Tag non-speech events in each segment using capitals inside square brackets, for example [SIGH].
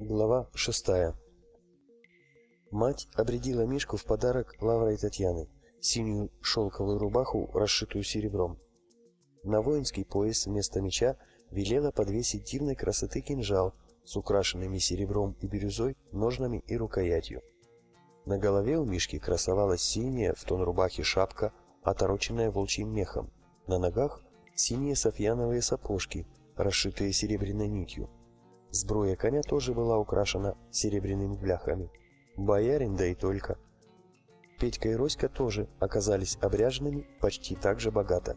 Глава шестая. Мать обредила Мишку в подарок Лаврой Татьяны, синюю шелковую рубаху, расшитую серебром. На воинский пояс вместо меча велела подвесить дивной красоты кинжал с украшенными серебром и бирюзой, ножнами и рукоятью. На голове у Мишки красовалась синяя в тон рубахи шапка, отороченная волчьим мехом. На ногах синие софьяновые сапожки, расшитые серебряной нитью. Сбруя коня тоже была украшена серебряными бляхами. Боярин, да и только. Петька и Роська тоже оказались обряженными почти так же богато.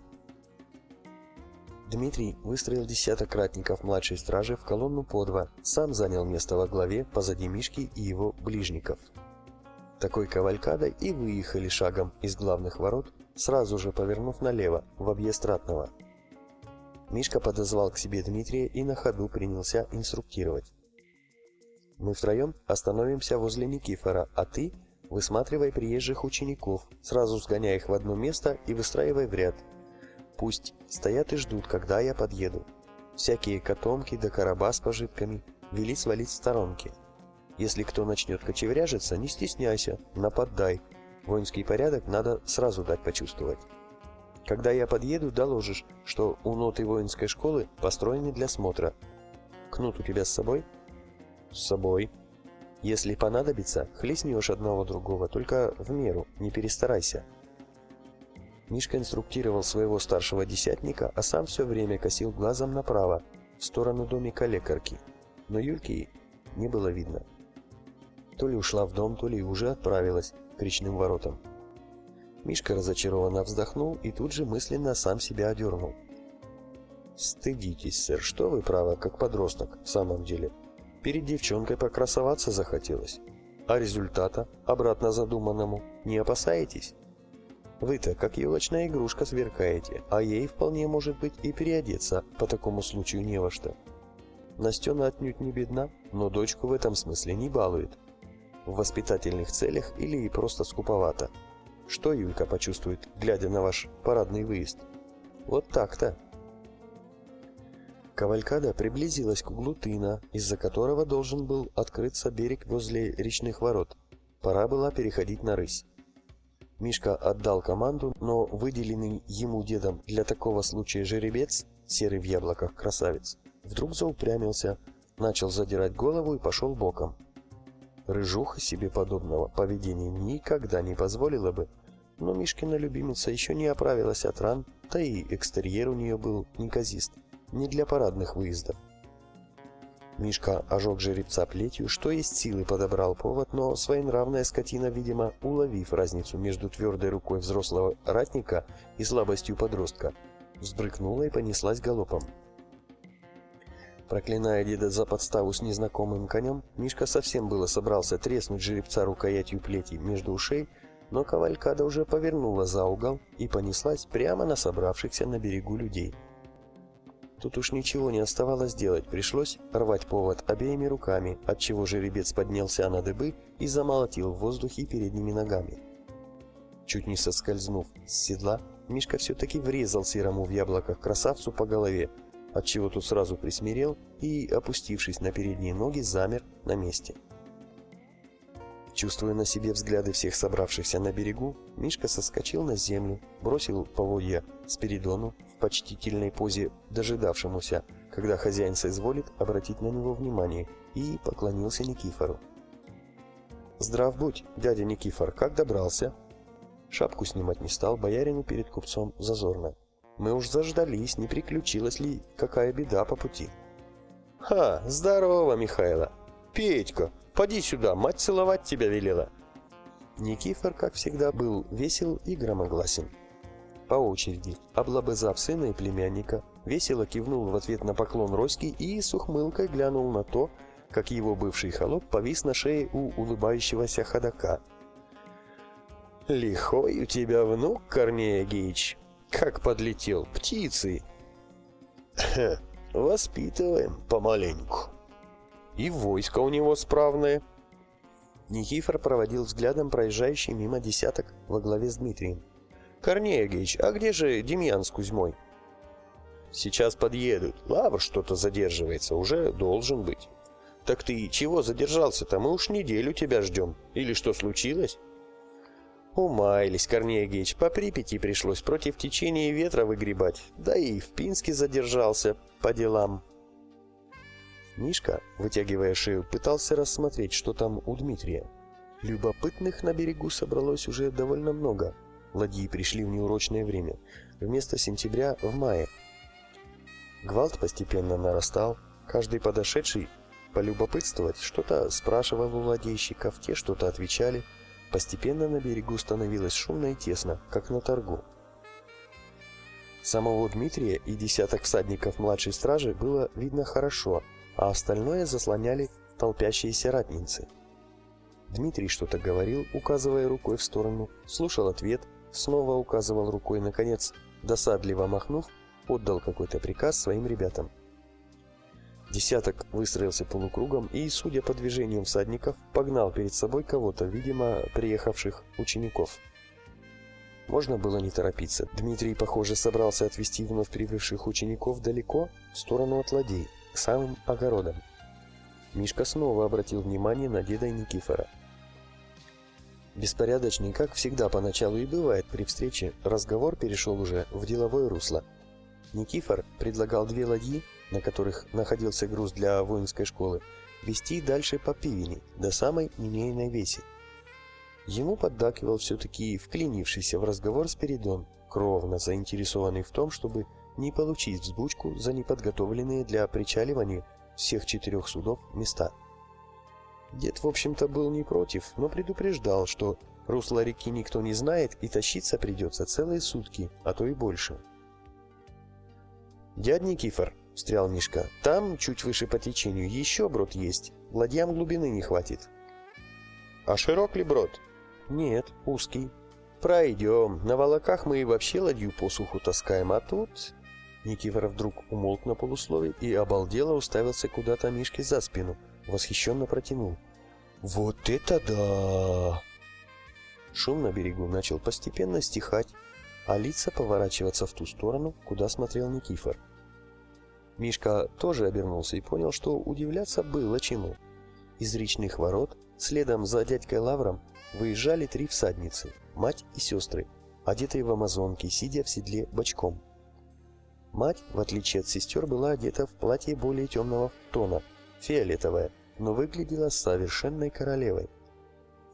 Дмитрий выстроил десяток ратников младшей стражи в колонну по два, сам занял место во главе позади Мишки и его ближников. Такой кавалькадой и выехали шагом из главных ворот, сразу же повернув налево, в объезд ратного. Мишка подозвал к себе Дмитрия и на ходу принялся инструктировать. «Мы втроем остановимся возле Никифора, а ты высматривай приезжих учеников, сразу сгоняй их в одно место и выстраивай в ряд. Пусть стоят и ждут, когда я подъеду. Всякие котомки да короба с пожитками вели свалить в сторонки. Если кто начнет кочевряжиться, не стесняйся, нападай. Воинский порядок надо сразу дать почувствовать». Когда я подъеду, доложишь, что у ноты воинской школы построены для смотра. Кнут у тебя с собой? С собой. Если понадобится, хлестнешь одного другого, только в меру, не перестарайся. Мишка инструктировал своего старшего десятника, а сам все время косил глазом направо, в сторону домика лекарки. Но Юльки не было видно. То ли ушла в дом, то ли уже отправилась к речным воротам. Мишка разочарованно вздохнул и тут же мысленно сам себя одернул. «Стыдитесь, сэр, что вы, право, как подросток, в самом деле. Перед девчонкой покрасоваться захотелось. А результата, обратно задуманному, не опасаетесь? Вы-то, как елочная игрушка, сверкаете, а ей вполне может быть и переодеться по такому случаю не во что. Настена отнюдь не бедна, но дочку в этом смысле не балует. В воспитательных целях или и просто скуповато. Что Юлька почувствует, глядя на ваш парадный выезд? Вот так-то. Кавалькада приблизилась к углу тына, из-за которого должен был открыться берег возле речных ворот. Пора была переходить на рысь. Мишка отдал команду, но выделенный ему дедом для такого случая жеребец, серый в яблоках красавец, вдруг заупрямился, начал задирать голову и пошел боком. Рыжуха себе подобного поведения никогда не позволила бы, но Мишкина любимица еще не оправилась от ран, да и экстерьер у нее был неказист, не для парадных выездов. Мишка ожег жеребца плетью, что есть силы подобрал повод, но своенравная скотина, видимо, уловив разницу между твердой рукой взрослого ратника и слабостью подростка, взбрыкнула и понеслась галопом. Проклиная деда за подставу с незнакомым конем, Мишка совсем было собрался треснуть жеребца рукоятью плети между ушей, но кавалькада уже повернула за угол и понеслась прямо на собравшихся на берегу людей. Тут уж ничего не оставалось делать, пришлось рвать повод обеими руками, отчего жеребец поднялся на дыбы и замолотил в воздухе передними ногами. Чуть не соскользнув с седла, Мишка все-таки врезал серому в яблоках красавцу по голове, отчего тут сразу присмирел и, опустившись на передние ноги, замер на месте. Чувствуя на себе взгляды всех собравшихся на берегу, Мишка соскочил на землю, бросил поводья Спиридону в почтительной позе дожидавшемуся, когда хозяин соизволит обратить на него внимание, и поклонился Никифору. «Здрав будь, дядя Никифор, как добрался?» Шапку снимать не стал, боярину перед купцом зазорно. Мы уж заждались, не приключилась ли какая беда по пути. «Ха, здорово, Михайло! Петька, поди сюда, мать целовать тебя велела!» Никифор, как всегда, был весел и громогласен. По очереди, облобызав сына и племянника, весело кивнул в ответ на поклон Роськи и с ухмылкой глянул на то, как его бывший холоп повис на шее у улыбающегося ходока. «Лихой у тебя внук, Корнея Геич!» Как подлетел, птицы. [LAUGHS] Воспитываем помаленьку. И войско у него справное. Никифор проводил взглядом проезжающий мимо десяток во главе с Дмитрием. «Корней Агеич, а где же Демьян с Кузьмой?» «Сейчас подъедут. Лавр что-то задерживается, уже должен быть. Так ты чего задержался-то? Мы уж неделю тебя ждем. Или что случилось?» Умаялись, Корнея Геич, по Припяти пришлось против течения ветра выгребать, да и в Пинске задержался по делам. Мишка, вытягивая шею, пытался рассмотреть, что там у Дмитрия. Любопытных на берегу собралось уже довольно много. Ладьи пришли в неурочное время, вместо сентября в мае. Гвалт постепенно нарастал, каждый подошедший полюбопытствовать что-то спрашивал у ладейщиков, те что-то отвечали – Постепенно на берегу становилось шумно и тесно, как на торгу. Самого Дмитрия и десяток всадников младшей стражи было видно хорошо, а остальное заслоняли толпящиеся ратницы. Дмитрий что-то говорил, указывая рукой в сторону, слушал ответ, снова указывал рукой, наконец, досадливо махнув, отдал какой-то приказ своим ребятам. Десяток выстроился полукругом и, судя по движениям всадников, погнал перед собой кого-то, видимо, приехавших учеников. Можно было не торопиться. Дмитрий, похоже, собрался отвести вновь прибывших учеников далеко, в сторону от ладей, к самым огородам. Мишка снова обратил внимание на деда Никифора. Беспорядочный, как всегда поначалу и бывает при встрече, разговор перешел уже в деловое русло. Никифор предлагал две ладьи на которых находился груз для воинской школы, вести дальше по Пивени, до самой Минейной Веси. Ему поддакивал все-таки вклинившийся в разговор Спиридон, кровно заинтересованный в том, чтобы не получить взбучку за неподготовленные для причаливания всех четырех судов места. Дед, в общем-то, был не против, но предупреждал, что русло реки никто не знает и тащиться придется целые сутки, а то и больше. «Дядь Никифор», встрял Мишка. «Там, чуть выше по течению, еще брод есть. Ладьям глубины не хватит». «А широк ли брод?» «Нет, узкий». «Пройдем. На волоках мы и вообще ладью по суху таскаем, а тут...» Никифор вдруг умолк на полуслове и обалдело уставился куда-то Мишке за спину. Восхищенно протянул. «Вот это да!» Шум на берегу начал постепенно стихать, а лица поворачиваться в ту сторону, куда смотрел Никифор. Мишка тоже обернулся и понял, что удивляться было чему. Из речных ворот, следом за дядькой Лавром, выезжали три всадницы, мать и сестры, одетые в амазонки, сидя в седле бочком. Мать, в отличие от сестер, была одета в платье более темного тона, фиолетовое, но выглядела совершенной королевой.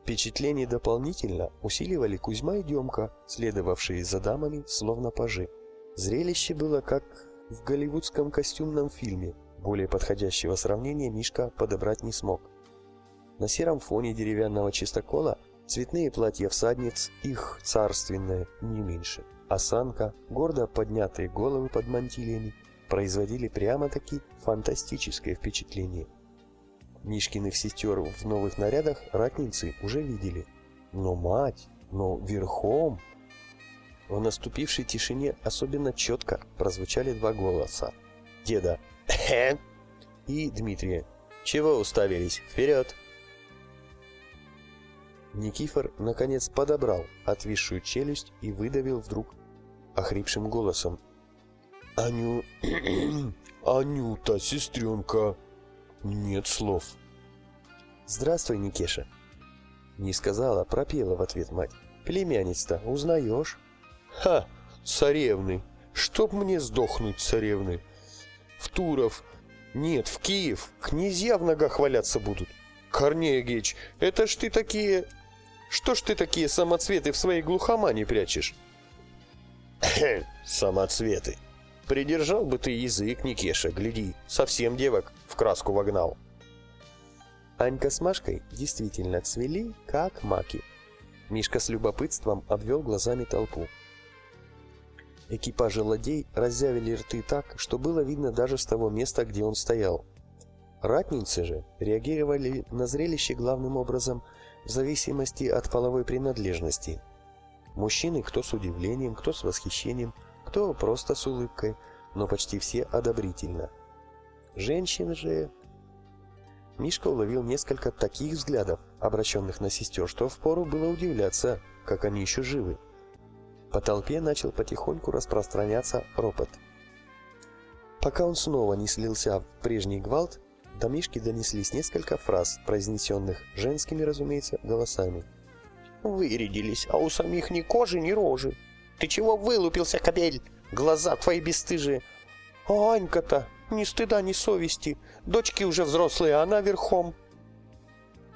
Впечатление дополнительно усиливали Кузьма и Демка, следовавшие за дамами, словно пажи. Зрелище было как в голливудском костюмном фильме. Более подходящего сравнения Мишка подобрать не смог. На сером фоне деревянного чистокола цветные платья всадниц, их царственное не меньше. Осанка, гордо поднятые головы под мантилиями производили прямо-таки фантастическое впечатление. Мишкиных сестер в новых нарядах ратницы уже видели. Но мать, но верхом в наступившей тишине особенно четко прозвучали два голоса. Деда [LAUGHS] и Дмитрия «Чего уставились? Вперед!» Никифор, наконец, подобрал отвисшую челюсть и выдавил вдруг охрипшим голосом. «Аню... [CLEARS THROAT] Анюта, сестренка!» «Нет слов!» «Здравствуй, Никеша!» Не сказала, пропела в ответ мать. «Племянниц-то узнаешь?» Ха, царевны. Чтоб мне сдохнуть, царевны. В Туров. Нет, в Киев. Князья в ногах валяться будут. Корнея Геч, это ж ты такие... Что ж ты такие самоцветы в своей глухомане прячешь? самоцветы. Придержал бы ты язык, Никеша, гляди, совсем девок в краску вогнал. Анька с Машкой действительно цвели, как маки. Мишка с любопытством обвел глазами толпу. Экипажи ладей разъявили рты так, что было видно даже с того места, где он стоял. Ратницы же реагировали на зрелище главным образом в зависимости от половой принадлежности. Мужчины кто с удивлением, кто с восхищением, кто просто с улыбкой, но почти все одобрительно. Женщины же... Мишка уловил несколько таких взглядов, обращенных на сестер, что впору было удивляться, как они еще живы. По толпе начал потихоньку распространяться ропот. Пока он снова не слился в прежний гвалт, До Мишки донеслись несколько фраз, произнесенных женскими, разумеется, голосами. «Вырядились, а у самих ни кожи, ни рожи. Ты чего вылупился, кобель? Глаза твои бесстыжие. А Анька-то ни стыда, ни совести. Дочки уже взрослые, а она верхом».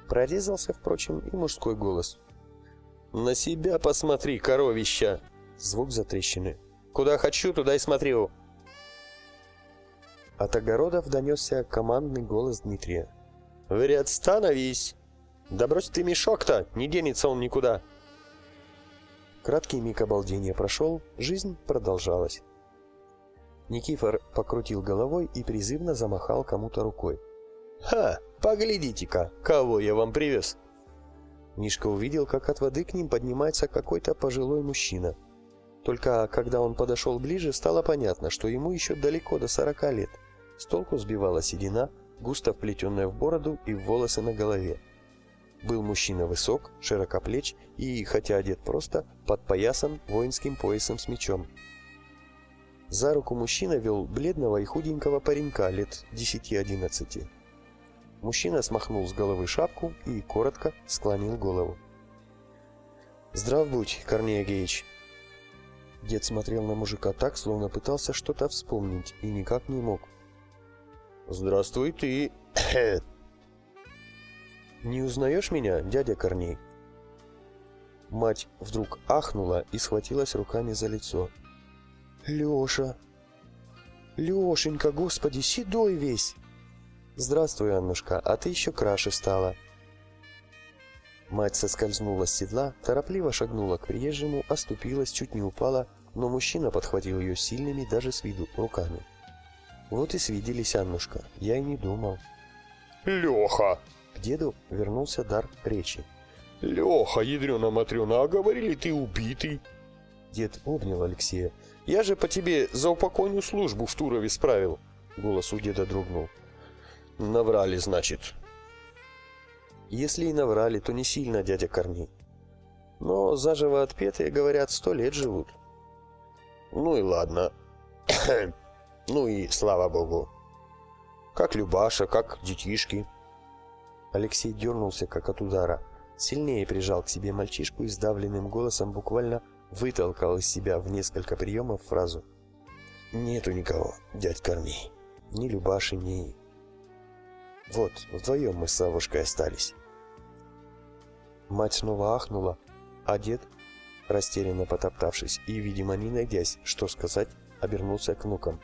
Прорезался, впрочем, и мужской голос. «На себя посмотри, коровища!» Звук затрещины. «Куда хочу, туда и смотрю!» От огородов донесся командный голос Дмитрия. «В ряд становись! Да брось ты мешок-то, не денется он никуда!» Краткий миг обалдения прошел, жизнь продолжалась. Никифор покрутил головой и призывно замахал кому-то рукой. «Ха! Поглядите-ка, кого я вам привез!» Мишка увидел, как от воды к ним поднимается какой-то пожилой мужчина. Только когда он подошел ближе, стало понятно, что ему еще далеко до сорока лет. С толку сбивала седина, густо вплетенная в бороду и в волосы на голове. Был мужчина высок, широкоплеч и, хотя одет просто, подпоясан воинским поясом с мечом. За руку мужчина вел бледного и худенького паренька лет 10-11. Мужчина смахнул с головы шапку и коротко склонил голову. «Здрав будь, Корней Агеич!» Дед смотрел на мужика так, словно пытался что-то вспомнить и никак не мог. «Здравствуй ты!» «Не узнаешь меня, дядя Корней?» Мать вдруг ахнула и схватилась руками за лицо. «Леша! Лешенька, господи, седой весь!» «Здравствуй, Аннушка, а ты еще краше стала!» Мать соскользнула с седла, торопливо шагнула к приезжему, оступилась, чуть не упала, но мужчина подхватил ее сильными даже с виду руками. Вот и свиделись, Аннушка. Я и не думал. Леха! К деду вернулся дар речи. Леха, ядрена-матрена, а говорили, ты убитый. Дед обнял Алексея. Я же по тебе за упокойную службу в Турове справил. Голос у деда дрогнул. Наврали, значит. Если и наврали, то не сильно, дядя Корней. Но заживо отпетые, говорят, сто лет живут. Ну и ладно. [COUGHS] Ну и слава богу. Как Любаша, как детишки. Алексей дернулся, как от удара. Сильнее прижал к себе мальчишку и сдавленным голосом буквально вытолкал из себя в несколько приемов фразу. «Нету никого, дядь Корней. Ни Любаши, ни...» «Вот, вдвоем мы с Савушкой остались». Мать снова ахнула, а дед, растерянно потоптавшись и, видимо, не найдясь, что сказать, обернулся к внукам.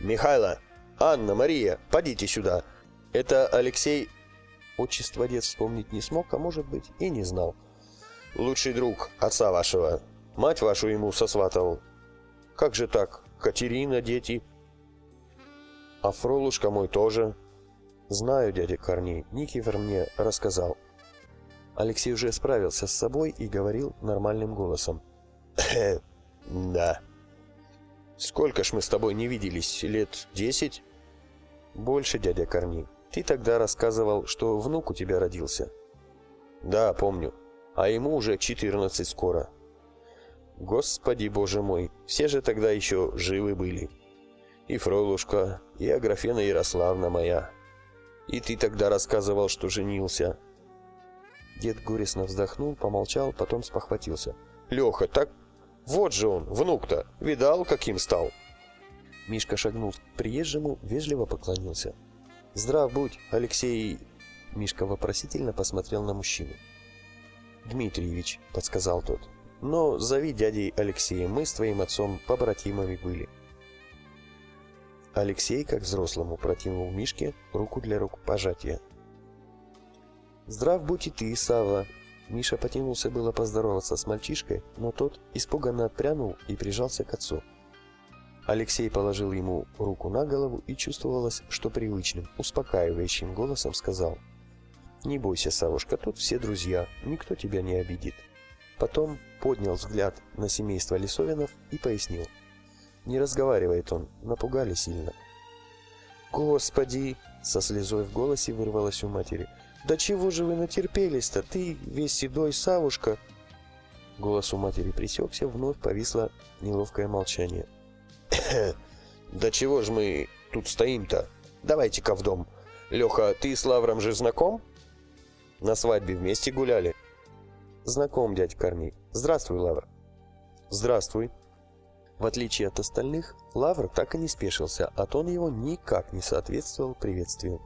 «Михайло! Анна, Мария, подите сюда! Это Алексей...» Отчество дед вспомнить не смог, а может быть и не знал. «Лучший друг отца вашего. Мать вашу ему сосватал. Как же так? Катерина, дети...» «А Фролушка мой тоже...» «Знаю, дядя Корней, Никифор мне рассказал». Алексей уже справился с собой и говорил нормальным голосом. «Да». Сколько ж мы с тобой не виделись? Лет десять? Больше, дядя Корней. Ты тогда рассказывал, что внук у тебя родился. Да, помню. А ему уже четырнадцать скоро. Господи, боже мой, все же тогда еще живы были. И Фролушка, и Аграфена Ярославна моя. И ты тогда рассказывал, что женился. Дед горестно вздохнул, помолчал, потом спохватился. Леха, так вот же он, внук-то. Видал, каким стал?» Мишка шагнул к приезжему, вежливо поклонился. «Здрав будь, Алексей...» Мишка вопросительно посмотрел на мужчину. «Дмитриевич», — подсказал тот. «Но зови дядей Алексеем, мы с твоим отцом побратимами были». Алексей, как взрослому, протянул Мишке руку для рук пожатия. «Здрав будь и ты, Сава. Миша потянулся было поздороваться с мальчишкой, но тот испуганно отпрянул и прижался к отцу. Алексей положил ему руку на голову и чувствовалось, что привычным, успокаивающим голосом сказал «Не бойся, Савушка, тут все друзья, никто тебя не обидит». Потом поднял взгляд на семейство Лисовинов и пояснил. Не разговаривает он, напугали сильно. «Господи!» — со слезой в голосе вырвалось у матери – «Да чего же вы натерпелись-то? Ты весь седой, Савушка!» Голос у матери пресекся, вновь повисло неловкое молчание. «Да чего ж мы тут стоим-то? Давайте-ка в дом. Леха, ты с Лавром же знаком? На свадьбе вместе гуляли? Знаком, дядь Корней. Здравствуй, Лавр. Здравствуй. В отличие от остальных, Лавр так и не спешился, а тон его никак не соответствовал приветствию.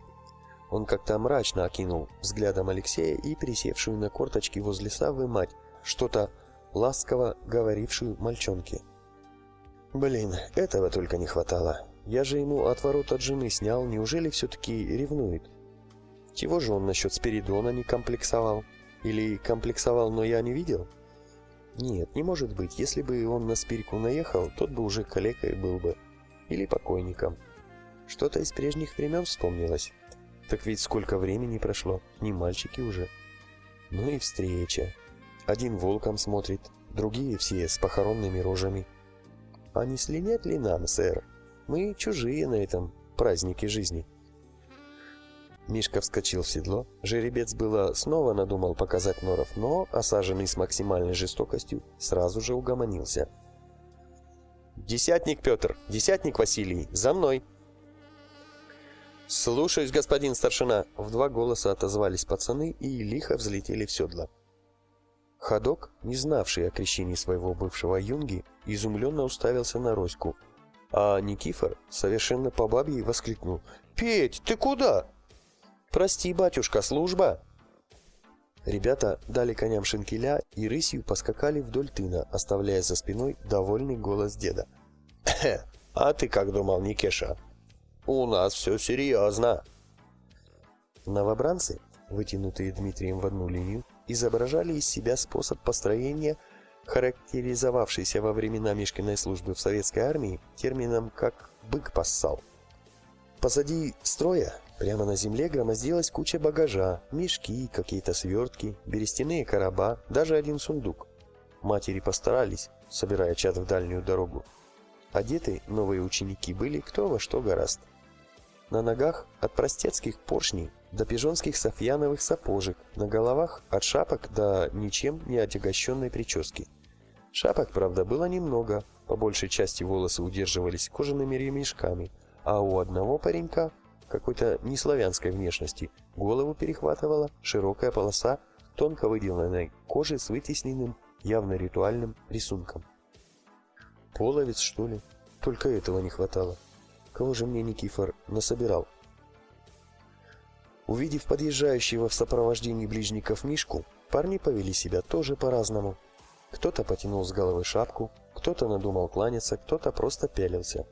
Он как-то мрачно окинул взглядом Алексея и присевшую на корточки возле Саввы мать, что-то ласково говорившую мальчонке. «Блин, этого только не хватало. Я же ему отворот от жены снял, неужели все-таки ревнует? Чего же он насчет Спиридона не комплексовал? Или комплексовал, но я не видел?» Нет, не может быть. Если бы он на Спирику наехал, тот бы уже калекой был бы. Или покойником. Что-то из прежних времен вспомнилось. Так ведь сколько времени прошло, не мальчики уже. Ну и встреча. Один волком смотрит, другие все с похоронными рожами. А не слинять ли нам, сэр? Мы чужие на этом празднике жизни. Мишка вскочил в седло. Жеребец было снова надумал показать норов, но, осаженный с максимальной жестокостью, сразу же угомонился. «Десятник Петр! Десятник Василий! За мной!» «Слушаюсь, господин старшина!» В два голоса отозвались пацаны и лихо взлетели в седло. Ходок, не знавший о крещении своего бывшего юнги, изумленно уставился на Роську, а Никифор совершенно по бабье воскликнул «Петь, ты куда?» «Прости, батюшка, служба!» Ребята дали коням шинкеля и рысью поскакали вдоль тына, оставляя за спиной довольный голос деда. «А ты как думал, Никеша?» У нас все серьезно. Новобранцы, вытянутые Дмитрием в одну линию, изображали из себя способ построения, характеризовавшийся во времена Мишкиной службы в советской армии термином как «бык поссал». Позади строя, прямо на земле, громоздилась куча багажа, мешки, какие-то свертки, берестяные короба, даже один сундук. Матери постарались, собирая чат в дальнюю дорогу. Одеты новые ученики были кто во что гораст. На ногах от простецких поршней до пижонских софьяновых сапожек, на головах от шапок до ничем не отягощенной прически. Шапок, правда, было немного, по большей части волосы удерживались кожаными ремешками, а у одного паренька, какой-то неславянской внешности, голову перехватывала широкая полоса тонко выделанной кожи с вытесненным, явно ритуальным рисунком. Половец, что ли? Только этого не хватало. Кого же мне Никифор насобирал? Увидев подъезжающего в сопровождении ближников Мишку, парни повели себя тоже по-разному. Кто-то потянул с головы шапку, кто-то надумал кланяться, кто-то просто пялился.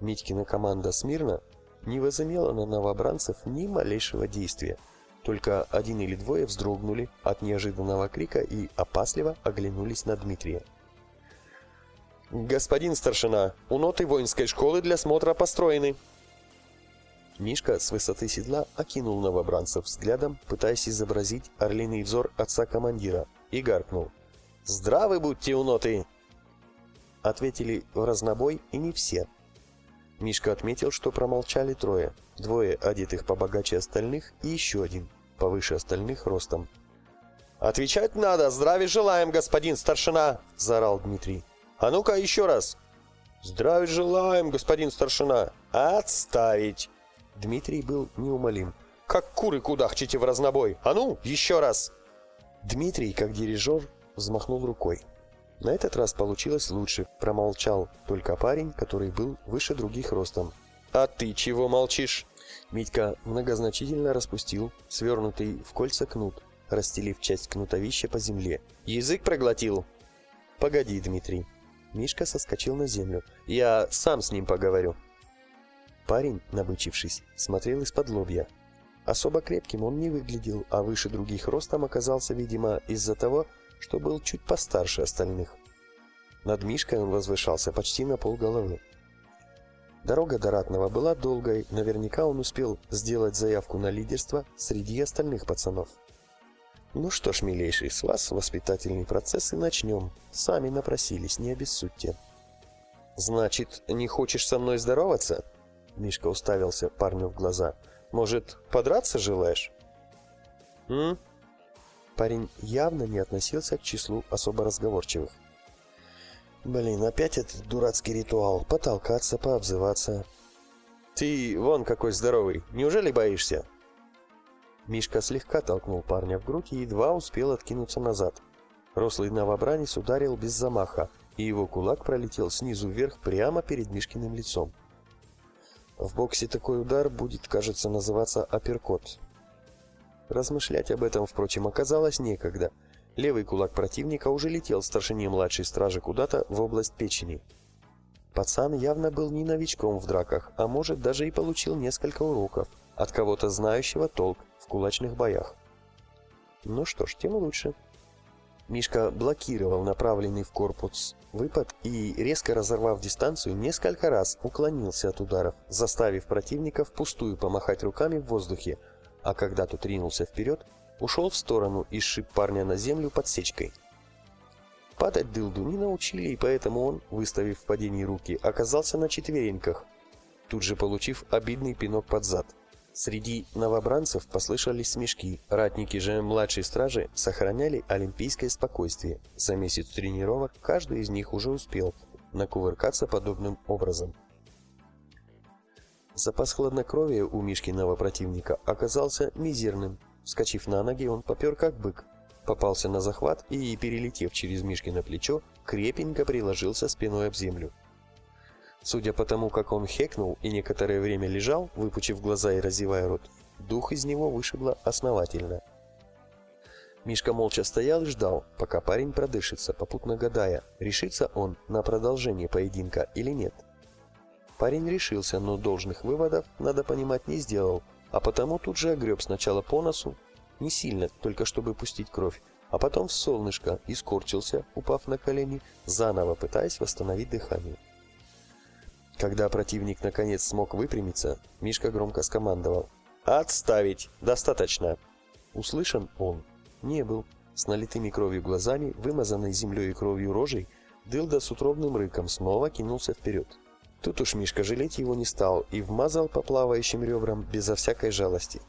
Митькина команда смирно не возымела на новобранцев ни малейшего действия. Только один или двое вздрогнули от неожиданного крика и опасливо оглянулись на Дмитрия. «Господин старшина, у ноты воинской школы для смотра построены». Мишка с высоты седла окинул новобранцев взглядом, пытаясь изобразить орлиный взор отца-командира, и гаркнул. «Здравы будьте, уноты!» Ответили в разнобой и не все. Мишка отметил, что промолчали трое. Двое, одетых побогаче остальных, и еще один, повыше остальных ростом. «Отвечать надо! Здравия желаем, господин старшина!» – заорал Дмитрий. А ну-ка еще раз. Здравия желаем, господин старшина. Отставить. Дмитрий был неумолим. Как куры кудахчите в разнобой. А ну, еще раз. Дмитрий, как дирижер, взмахнул рукой. На этот раз получилось лучше. Промолчал только парень, который был выше других ростом. «А ты чего молчишь?» Митька многозначительно распустил свернутый в кольца кнут, расстелив часть кнутовища по земле. «Язык проглотил?» «Погоди, Дмитрий. Мишка соскочил на землю. «Я сам с ним поговорю». Парень, набычившись, смотрел из-под лобья. Особо крепким он не выглядел, а выше других ростом оказался, видимо, из-за того, что был чуть постарше остальных. Над Мишкой он возвышался почти на полголовы. Дорога до Ратного была долгой, наверняка он успел сделать заявку на лидерство среди остальных пацанов. Ну что ж, милейший, с вас воспитательный процесс и начнем. Сами напросились, не обессудьте. Значит, не хочешь со мной здороваться? Мишка уставился парню в глаза. Может, подраться желаешь? М? Парень явно не относился к числу особо разговорчивых. Блин, опять этот дурацкий ритуал. Потолкаться, пообзываться. Ты вон какой здоровый, неужели боишься?» Мишка слегка толкнул парня в грудь и едва успел откинуться назад. Рослый новобранец ударил без замаха, и его кулак пролетел снизу вверх прямо перед Мишкиным лицом. В боксе такой удар будет, кажется, называться апперкот. Размышлять об этом, впрочем, оказалось некогда. Левый кулак противника уже летел старшине младшей стражи куда-то в область печени. Пацан явно был не новичком в драках, а может даже и получил несколько уроков от кого-то знающего толк в кулачных боях. Ну что ж, тем лучше. Мишка блокировал направленный в корпус выпад и, резко разорвав дистанцию, несколько раз уклонился от ударов, заставив противника впустую помахать руками в воздухе, а когда тот ринулся вперед, ушел в сторону и сшиб парня на землю подсечкой. Падать дылду не научили, и поэтому он, выставив в падении руки, оказался на четвереньках, тут же получив обидный пинок под зад. Среди новобранцев послышались смешки. Ратники же младшей стражи сохраняли олимпийское спокойствие. За месяц тренировок каждый из них уже успел накувыркаться подобным образом. Запас хладнокровия у Мишкиного противника оказался мизерным. Вскочив на ноги, он попер как бык, попался на захват и, перелетев через Мишкино плечо, крепенько приложился спиной об землю. Судя по тому, как он хекнул и некоторое время лежал, выпучив глаза и разевая рот, дух из него вышибло основательно. Мишка молча стоял и ждал, пока парень продышится, попутно гадая, решится он на продолжение поединка или нет. Парень решился, но должных выводов, надо понимать, не сделал, а потому тут же огреб сначала по носу, не сильно, только чтобы пустить кровь, а потом в солнышко и скорчился, упав на колени, заново пытаясь восстановить дыхание. Когда противник наконец смог выпрямиться, Мишка громко скомандовал. «Отставить! Достаточно!» Услышан он не был. С налитыми кровью глазами, вымазанной землей и кровью рожей, Дылда с утробным рыком снова кинулся вперед. Тут уж Мишка жалеть его не стал и вмазал по плавающим ребрам безо всякой жалости.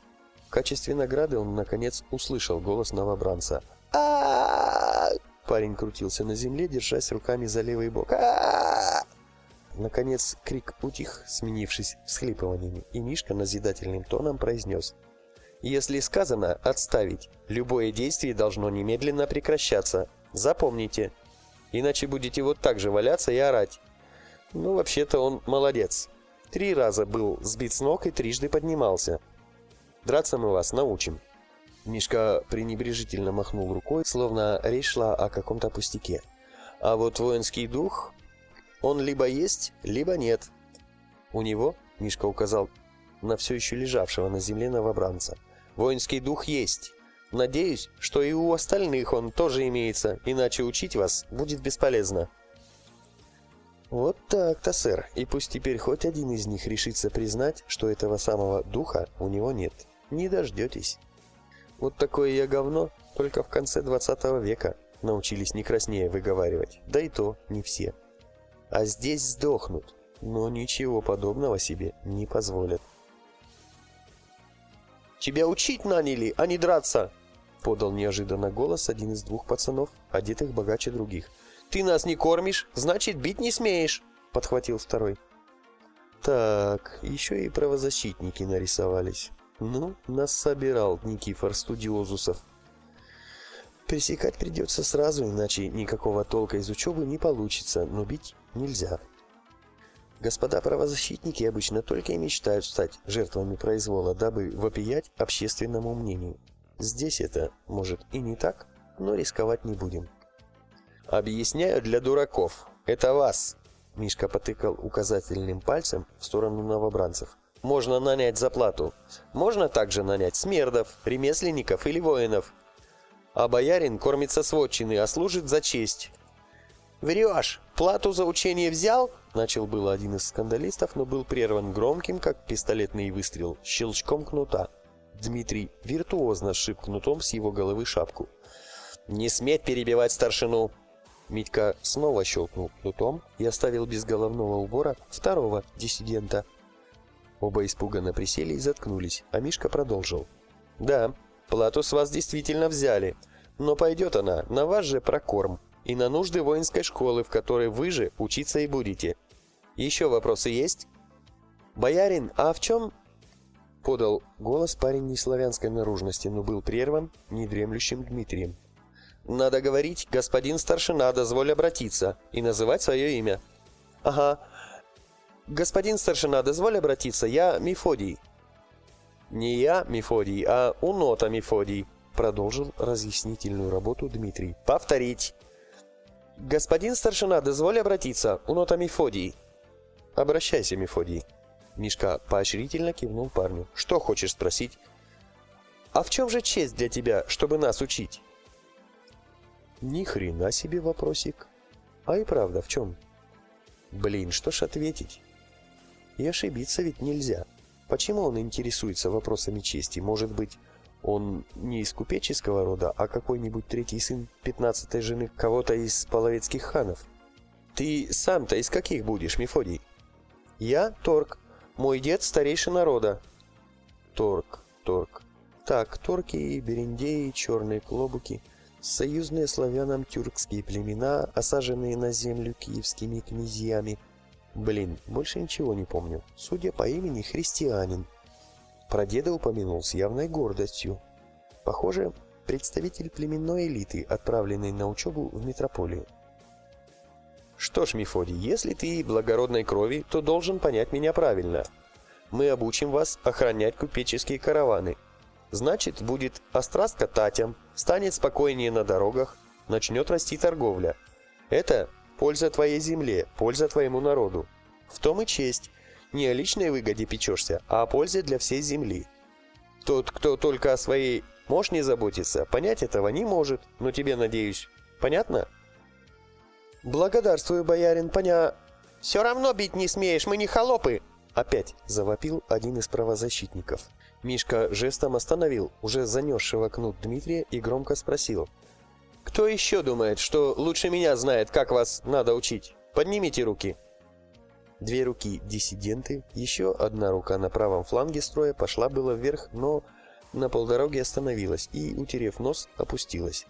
В качестве награды он, наконец, услышал голос новобранца. а Парень крутился на земле, держась руками за левый бок. а Наконец крик утих, сменившись всхлипываниями, и Мишка назидательным тоном произнес. «Если сказано «отставить», любое действие должно немедленно прекращаться. Запомните. Иначе будете вот так же валяться и орать. Ну, вообще-то он молодец. Три раза был сбит с ног и трижды поднимался. Драться мы вас научим». Мишка пренебрежительно махнул рукой, словно речь шла о каком-то пустяке. А вот воинский дух он либо есть, либо нет. У него, Мишка указал на все еще лежавшего на земле новобранца, воинский дух есть. Надеюсь, что и у остальных он тоже имеется, иначе учить вас будет бесполезно. Вот так-то, сэр. И пусть теперь хоть один из них решится признать, что этого самого духа у него нет. Не дождетесь. Вот такое я говно, только в конце 20 века научились не краснее выговаривать. Да и то не все а здесь сдохнут, но ничего подобного себе не позволят. «Тебя учить наняли, а не драться!» подал неожиданно голос один из двух пацанов, одетых богаче других. «Ты нас не кормишь, значит, бить не смеешь!» подхватил второй. Так, еще и правозащитники нарисовались. Ну, нас собирал Никифор Студиозусов. Пресекать придется сразу, иначе никакого толка из учебы не получится, но бить нельзя. Господа правозащитники обычно только и мечтают стать жертвами произвола, дабы вопиять общественному мнению. Здесь это, может, и не так, но рисковать не будем. «Объясняю для дураков. Это вас!» Мишка потыкал указательным пальцем в сторону новобранцев. «Можно нанять за плату. Можно также нанять смердов, ремесленников или воинов. А боярин кормится с вотчины, а служит за честь. «Врешь! Плату за учение взял?» Начал было один из скандалистов, но был прерван громким, как пистолетный выстрел, щелчком кнута. Дмитрий виртуозно сшиб кнутом с его головы шапку. «Не сметь перебивать старшину!» Митька снова щелкнул кнутом и оставил без головного убора второго диссидента. Оба испуганно присели и заткнулись, а Мишка продолжил. «Да, плату с вас действительно взяли, но пойдет она на ваш же прокорм и на нужды воинской школы, в которой вы же учиться и будете. Еще вопросы есть?» «Боярин, а в чем...» Подал голос парень неславянской наружности, но был прерван недремлющим Дмитрием. «Надо говорить, господин старшина, дозволь обратиться и называть свое имя». «Ага. Господин старшина, дозволь обратиться, я Мефодий». «Не я Мефодий, а Унота Мефодий», продолжил разъяснительную работу Дмитрий. «Повторить». «Господин старшина, дозволь обратиться, Унота Мефодий». «Обращайся, Мефодий». Мишка поощрительно кивнул парню. «Что хочешь спросить?» «А в чем же честь для тебя, чтобы нас учить?» Ни хрена себе вопросик. А и правда, в чем? Блин, что ж ответить? И ошибиться ведь нельзя. Почему он интересуется вопросами чести? Может быть, он не из купеческого рода, а какой-нибудь третий сын пятнадцатой жены кого-то из половецких ханов? Ты сам-то из каких будешь, Мефодий? Я Торг. Мой дед старейший народа. Торг, Торг. Так, торки, берендеи, черные клобуки – союзные славянам тюркские племена, осаженные на землю киевскими князьями. Блин, больше ничего не помню. Судя по имени, христианин. Про деда упомянул с явной гордостью. Похоже, представитель племенной элиты, отправленный на учебу в метрополию. Что ж, Мефодий, если ты благородной крови, то должен понять меня правильно. Мы обучим вас охранять купеческие караваны, Значит, будет острастка татям, станет спокойнее на дорогах, начнет расти торговля. Это польза твоей земле, польза твоему народу. В том и честь. Не о личной выгоде печешься, а о пользе для всей земли. Тот, кто только о своей мощь не заботится, понять этого не может, но тебе, надеюсь, понятно? Благодарствую, боярин, поня... Все равно бить не смеешь, мы не холопы! Опять завопил один из правозащитников. Мишка жестом остановил уже занесшего кнут Дмитрия и громко спросил. «Кто еще думает, что лучше меня знает, как вас надо учить? Поднимите руки!» Две руки диссиденты, еще одна рука на правом фланге строя пошла было вверх, но на полдороге остановилась и, утерев нос, опустилась.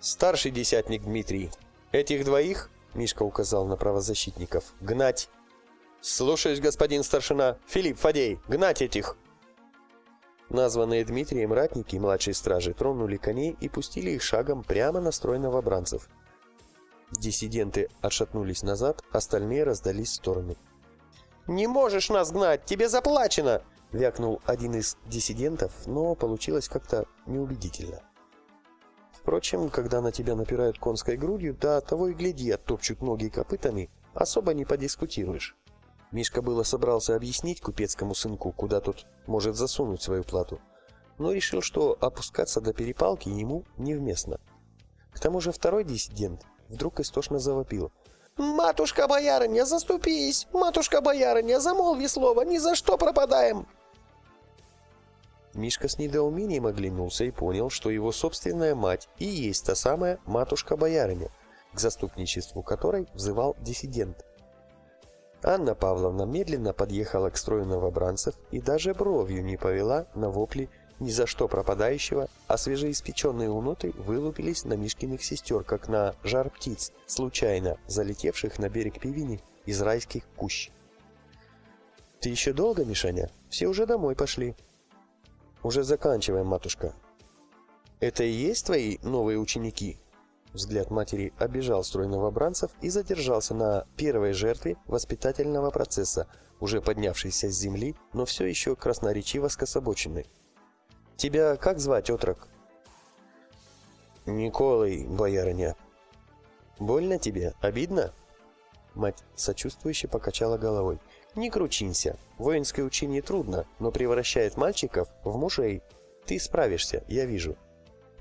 «Старший десятник Дмитрий, этих двоих, — Мишка указал на правозащитников, — гнать!» «Слушаюсь, господин старшина! Филипп, Фадей, гнать этих!» Названные Дмитрием ратники младшей стражи тронули коней и пустили их шагом прямо на строй новобранцев. Диссиденты отшатнулись назад, остальные раздались в стороны. «Не можешь нас гнать! Тебе заплачено!» — вякнул один из диссидентов, но получилось как-то неубедительно. Впрочем, когда на тебя напирают конской грудью, да того и гляди, оттопчут ноги копытами, особо не подискутируешь. Мишка было собрался объяснить купецкому сынку, куда тот может засунуть свою плату, но решил, что опускаться до перепалки ему невместно. К тому же второй диссидент вдруг истошно завопил. «Матушка-боярыня, заступись! Матушка-боярыня, замолви слово, ни за что пропадаем!» Мишка с недоумением оглянулся и понял, что его собственная мать и есть та самая матушка-боярыня, к заступничеству которой взывал диссидент. Анна Павловна медленно подъехала к строю новобранцев и даже бровью не повела на вопли ни за что пропадающего, а свежеиспеченные уноты вылупились на Мишкиных сестер, как на жар птиц, случайно залетевших на берег пивени из райских кущ. «Ты еще долго, Мишаня? Все уже домой пошли». «Уже заканчиваем, матушка». «Это и есть твои новые ученики?» Взгляд матери обижал строй новобранцев и задержался на первой жертве воспитательного процесса, уже поднявшейся с земли, но все еще красноречиво скособоченной. «Тебя как звать, отрок?» «Николай, боярыня». «Больно тебе? Обидно?» Мать сочувствующе покачала головой. «Не кручинься. Воинское учение трудно, но превращает мальчиков в мужей. Ты справишься, я вижу».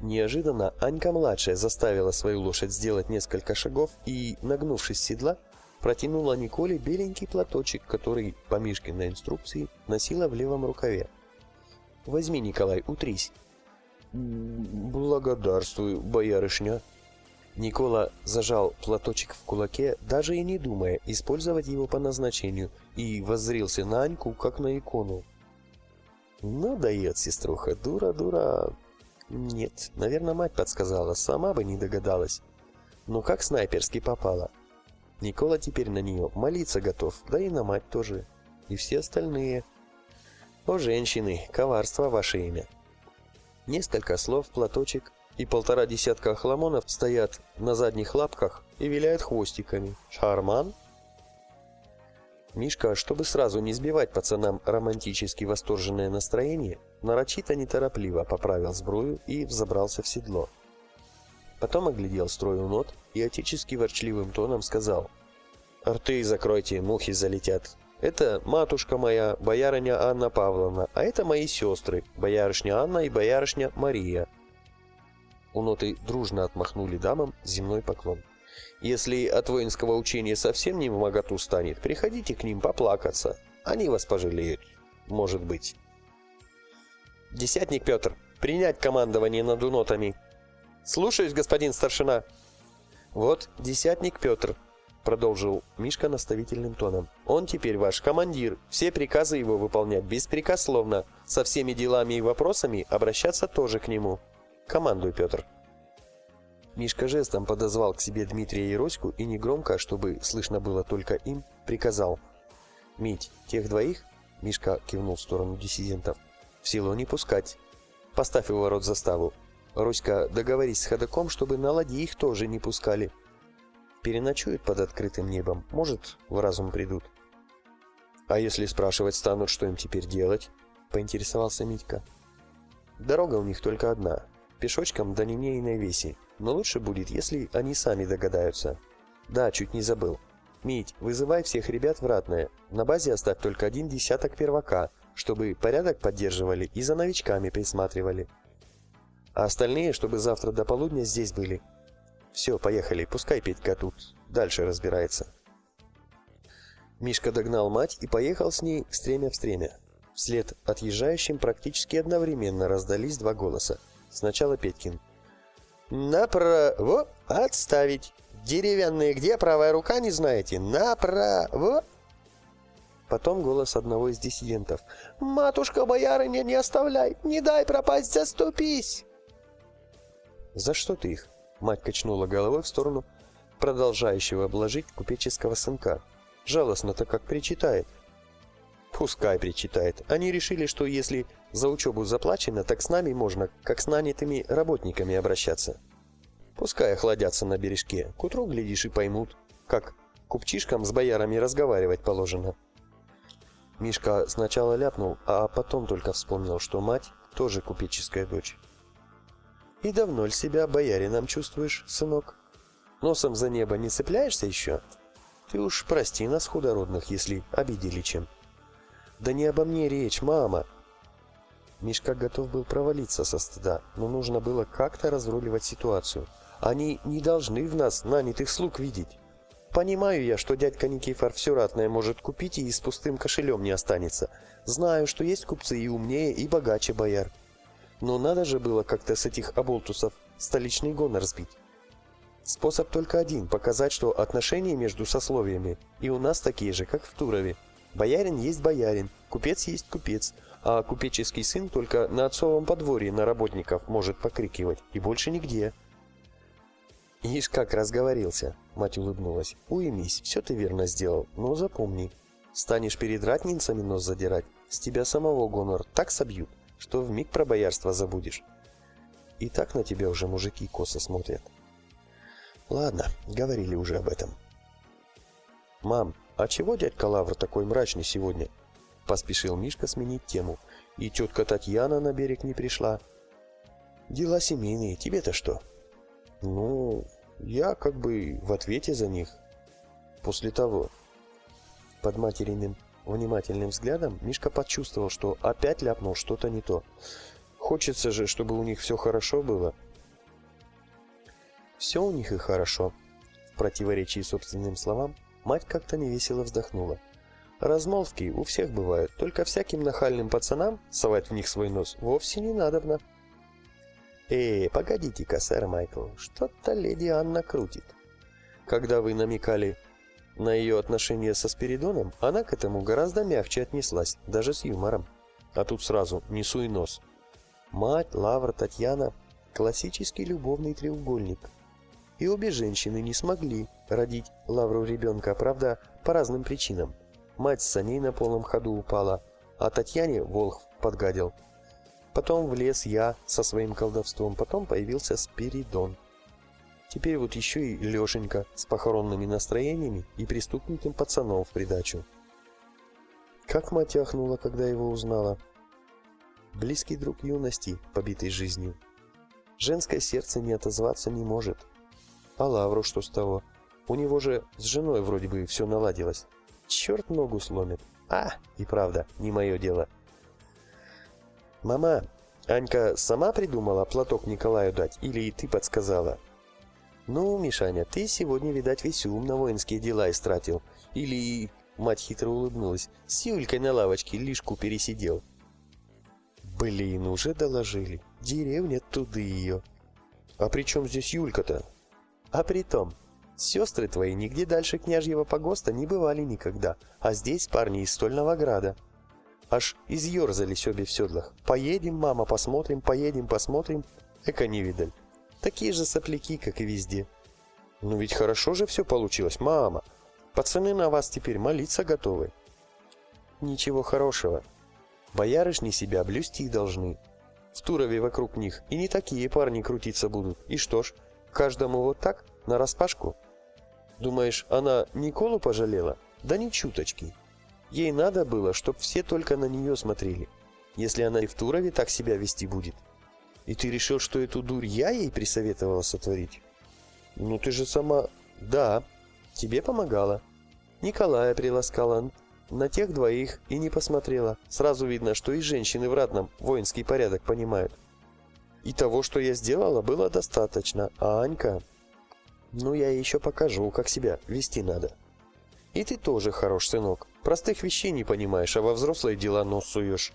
Неожиданно Анька-младшая заставила свою лошадь сделать несколько шагов и, нагнувшись с седла, протянула Николе беленький платочек, который, по Мишкиной инструкции, носила в левом рукаве. «Возьми, Николай, утрись». «Благодарствую, боярышня». Никола зажал платочек в кулаке, даже и не думая использовать его по назначению, и воззрился на Аньку, как на икону. «Ну, дает сеструха, дура-дура, нет, наверное, мать подсказала, сама бы не догадалась. Но как снайперски попала. Никола теперь на нее молиться готов, да и на мать тоже. и все остальные. О, женщины, коварство ваше имя. Несколько слов, платочек, и полтора десятка охламонов стоят на задних лапках и виляют хвостиками. Шарман? Мишка, чтобы сразу не сбивать пацанам романтически восторженное настроение, нарочито неторопливо поправил сбрую и взобрался в седло. Потом оглядел строй у нот и отечески ворчливым тоном сказал «Рты закройте, мухи залетят. Это матушка моя, боярыня Анна Павловна, а это мои сестры, боярышня Анна и боярышня Мария». Уноты дружно отмахнули дамам земной поклон. «Если от воинского учения совсем не в моготу станет, приходите к ним поплакаться. Они вас пожалеют. Может быть». «Десятник Петр, принять командование над унотами!» «Слушаюсь, господин старшина!» «Вот десятник Петр», — продолжил Мишка наставительным тоном. «Он теперь ваш командир. Все приказы его выполнять беспрекословно. Со всеми делами и вопросами обращаться тоже к нему. Командуй, Петр». Мишка жестом подозвал к себе Дмитрия и Роську и негромко, чтобы слышно было только им, приказал. «Мить, тех двоих?» — Мишка кивнул в сторону диссидентов. «В село не пускать. Поставь у ворот заставу. Руська, договорись с ходоком, чтобы на ладьи их тоже не пускали. Переночуют под открытым небом, может, в разум придут. А если спрашивать станут, что им теперь делать? Поинтересовался Митька. Дорога у них только одна. Пешочком до Нинейной веси. Но лучше будет, если они сами догадаются. Да, чуть не забыл. Мить, вызывай всех ребят в ратное. На базе оставь только один десяток первака, чтобы порядок поддерживали и за новичками присматривали а остальные, чтобы завтра до полудня здесь были. Все, поехали, пускай Петька тут дальше разбирается. Мишка догнал мать и поехал с ней стремя в стремя. Вслед отъезжающим практически одновременно раздались два голоса. Сначала Петькин. «Направо! Отставить! Деревянные где? Правая рука не знаете? Направо!» Потом голос одного из диссидентов. «Матушка боярыня, не оставляй! Не дай пропасть, заступись!» «За что ты их?» Мать качнула головой в сторону продолжающего обложить купеческого сынка. Жалостно-то как причитает. Пускай причитает. Они решили, что если за учебу заплачено, так с нами можно, как с нанятыми работниками обращаться. Пускай охладятся на бережке. К утру, глядишь, и поймут, как купчишкам с боярами разговаривать положено. Мишка сначала ляпнул, а потом только вспомнил, что мать тоже купеческая дочь. И давно ли себя боярином чувствуешь, сынок? Носом за небо не цепляешься еще? Ты уж прости нас, худородных, если обидели чем. Да не обо мне речь, мама. Мишка готов был провалиться со стыда, но нужно было как-то разруливать ситуацию. Они не должны в нас нанятых слуг видеть. Понимаю я, что дядька Никифор все ратное может купить и с пустым кошелем не останется. Знаю, что есть купцы и умнее, и богаче бояр. Но надо же было как-то с этих оболтусов столичный гонор сбить. Способ только один – показать, что отношения между сословиями и у нас такие же, как в Турове. Боярин есть боярин, купец есть купец, а купеческий сын только на отцовом подворье на работников может покрикивать, и больше нигде. «Ишь, как разговорился!» – мать улыбнулась. «Уймись, все ты верно сделал, но запомни. Станешь перед ратницами нос задирать, с тебя самого гонор так собьют, что в миг про боярство забудешь. И так на тебя уже мужики косо смотрят. Ладно, говорили уже об этом. Мам, а чего дядька Лавр такой мрачный сегодня? Поспешил Мишка сменить тему. И тетка Татьяна на берег не пришла. Дела семейные, тебе-то что? Ну, я как бы в ответе за них. После того. Под материным Внимательным взглядом Мишка почувствовал, что опять ляпнул что-то не то. Хочется же, чтобы у них все хорошо было. Все у них и хорошо. В противоречии собственным словам, мать как-то невесело вздохнула. Размолвки у всех бывают, только всяким нахальным пацанам совать в них свой нос вовсе не надобно. Эй, погодите-ка, сэр Майкл, что-то леди Анна крутит. Когда вы намекали на ее отношения со Спиридоном она к этому гораздо мягче отнеслась, даже с юмором. А тут сразу несу и нос. Мать, Лавра, Татьяна – классический любовный треугольник. И обе женщины не смогли родить Лавру ребенка, правда, по разным причинам. мать с саней на полном ходу упала, а Татьяне Волх подгадил. Потом влез я со своим колдовством, потом появился Спиридон. Теперь вот еще и Лешенька с похоронными настроениями и преступником пацаном в придачу. Как мать ахнула, когда его узнала. Близкий друг юности, побитый жизнью. Женское сердце не отозваться не может. А Лавру что с того? У него же с женой вроде бы все наладилось. Черт ногу сломит. А, и правда, не мое дело. Мама, Анька сама придумала платок Николаю дать или и ты подсказала? Ну, Мишаня, ты сегодня, видать, весь ум на воинские дела истратил. Или, мать хитро улыбнулась, с Юлькой на лавочке лишку пересидел. Блин, уже доложили. Деревня туды ее. А при чем здесь Юлька-то? А при том, сестры твои нигде дальше княжьего погоста не бывали никогда, а здесь парни из Стольного Града. Аж изъерзались обе в седлах. Поедем, мама, посмотрим, поедем, посмотрим. Эка не видаль. Такие же сопляки, как и везде. Ну ведь хорошо же все получилось, мама. Пацаны на вас теперь молиться готовы. Ничего хорошего. Боярышни себя блюсти должны. В Турове вокруг них и не такие парни крутиться будут. И что ж, каждому вот так, на распашку? Думаешь, она Николу пожалела? Да ни чуточки. Ей надо было, чтоб все только на нее смотрели. Если она и в Турове так себя вести будет. И ты решил, что эту дурь я ей присоветовала сотворить? Ну ты же сама... Да, тебе помогала. Николая приласкала, на тех двоих и не посмотрела. Сразу видно, что и женщины в ратном воинский порядок понимают. И того, что я сделала, было достаточно. А Анька... Ну, я еще покажу, как себя вести надо. И ты тоже хорош, сынок. Простых вещей не понимаешь, а во взрослые дела нос суешь.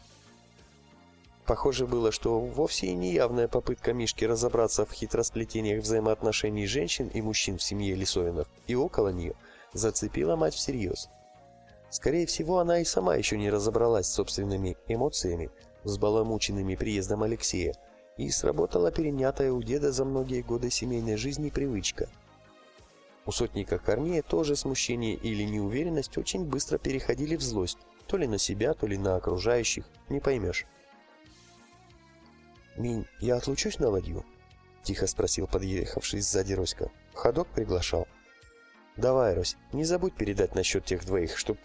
Похоже было, что вовсе и не явная попытка Мишки разобраться в хитросплетениях взаимоотношений женщин и мужчин в семье Лисовинов и около нее зацепила мать всерьез. Скорее всего, она и сама еще не разобралась с собственными эмоциями, взбаламученными приездом Алексея, и сработала перенятая у деда за многие годы семейной жизни привычка. У сотника Корнея тоже смущение или неуверенность очень быстро переходили в злость, то ли на себя, то ли на окружающих, не поймешь. «Минь, я отлучусь на ладью?» — тихо спросил подъехавший сзади Роська. Ходок приглашал. «Давай, Рось, не забудь передать насчет тех двоих, чтоб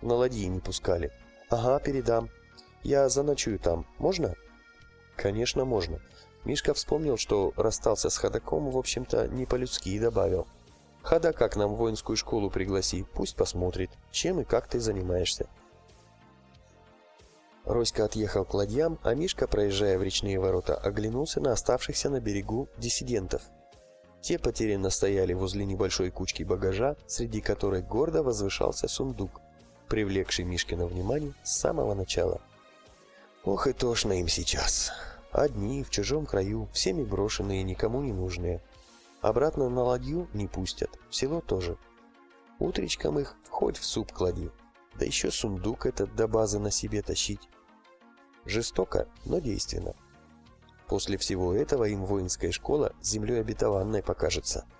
на ладьи не пускали. Ага, передам. Я заночую там. Можно? Конечно, можно. Мишка вспомнил, что расстался с ходаком, в общем-то, не по-людски и добавил. Ходака к нам в воинскую школу пригласи, пусть посмотрит, чем и как ты занимаешься. Роська отъехал к ладьям, а Мишка, проезжая в речные ворота, оглянулся на оставшихся на берегу диссидентов. Те потерянно стояли возле небольшой кучки багажа, среди которой гордо возвышался сундук привлекший Мишкино внимание с самого начала. Ох и тошно им сейчас. Одни, в чужом краю, всеми брошенные, никому не нужные. Обратно на ладью не пустят, в село тоже. Утречком их хоть в суп клади. Да еще сундук этот до базы на себе тащить. Жестоко, но действенно. После всего этого им воинская школа землей обетованной покажется –